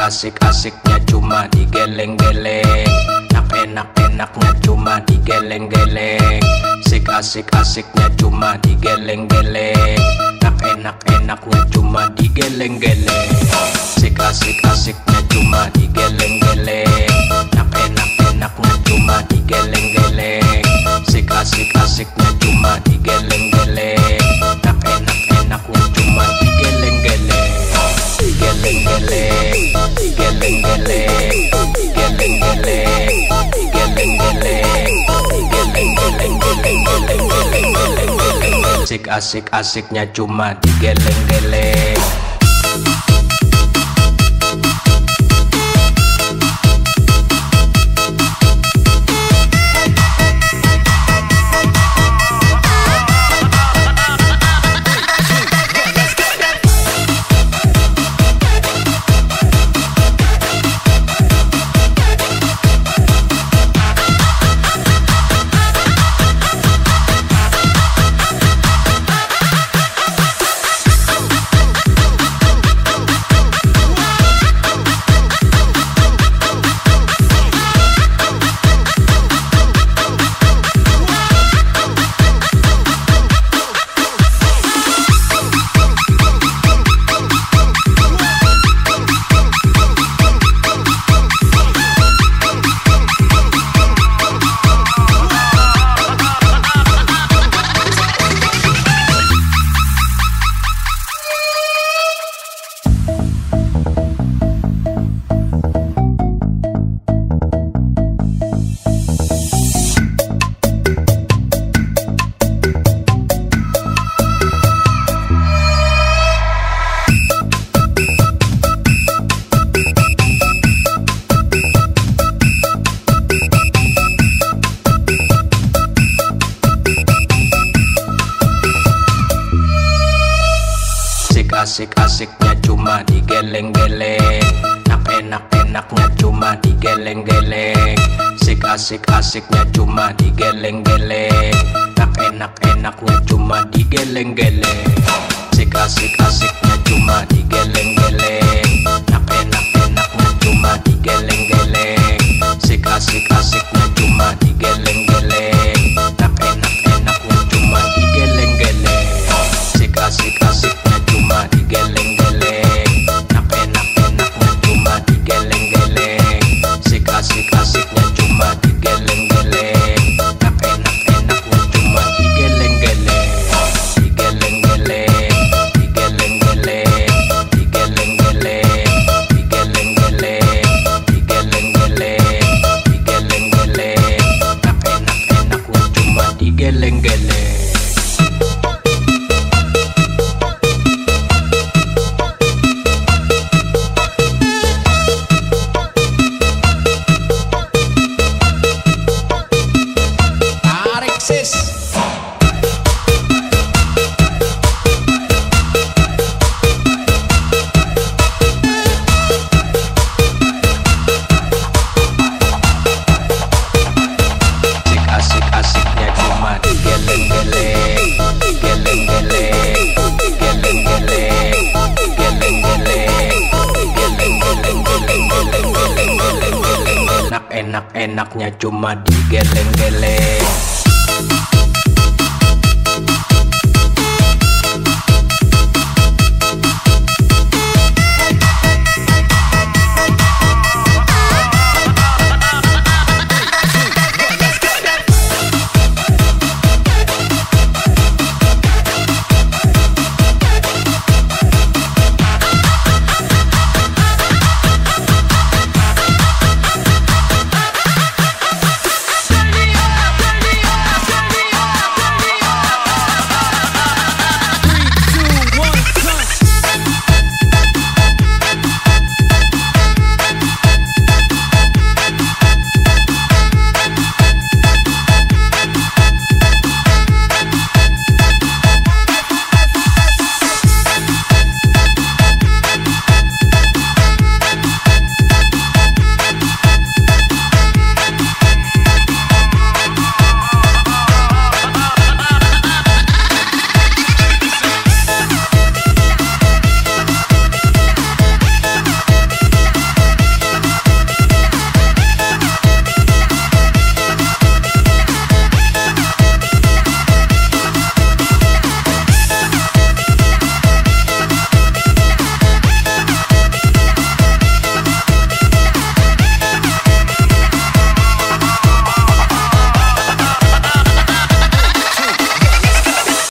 Asik asik asiknya cuma digeleng-geleng. Enak enak enaknya cuma digeleng-geleng. Asik asik asiknya cuma digeleng-geleng. Enak enak enaknya cuma digeleng-geleng. Asik asik asiknya cuma digeleng-geleng. Enak enak enaknya cuma digeleng-geleng. Asik asik asiknya cuma digeleng-geleng Digeleng-geleng Asik asik asiknya cuma digeleng-geleng Asik asik asiknya cuma digeleng-geleng. Enak enak enaknya cuma digeleng-geleng. Asik asik asiknya cuma digeleng-geleng. Enak enak enaknya cuma digeleng-geleng. Asik asik asiknya cuma digeleng-geleng. Enak enak enaknya cuma digeleng-geleng. Asik asik asiknya cuma digeleng-geleng asik asiknya cuma digeleng-geleng enaknya cuma digeleng-geleng